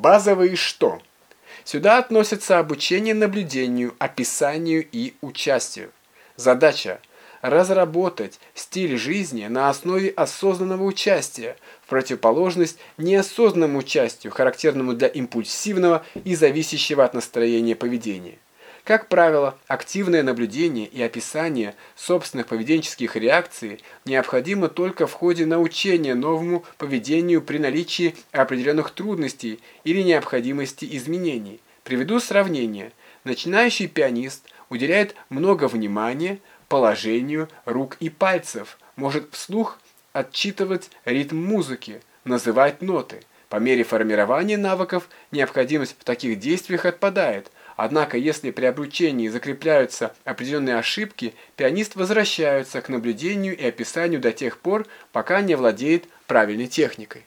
Базовые что? Сюда относятся обучение наблюдению, описанию и участию. Задача – разработать стиль жизни на основе осознанного участия, в противоположность неосознанному участию, характерному для импульсивного и зависящего от настроения поведения. Как правило, активное наблюдение и описание собственных поведенческих реакций необходимо только в ходе научения новому поведению при наличии определенных трудностей или необходимости изменений. Приведу сравнение. Начинающий пианист уделяет много внимания положению рук и пальцев, может вслух отчитывать ритм музыки, называть ноты. По мере формирования навыков необходимость в таких действиях отпадает – Однако, если при обучении закрепляются определенные ошибки, пианист возвращается к наблюдению и описанию до тех пор, пока не владеет правильной техникой.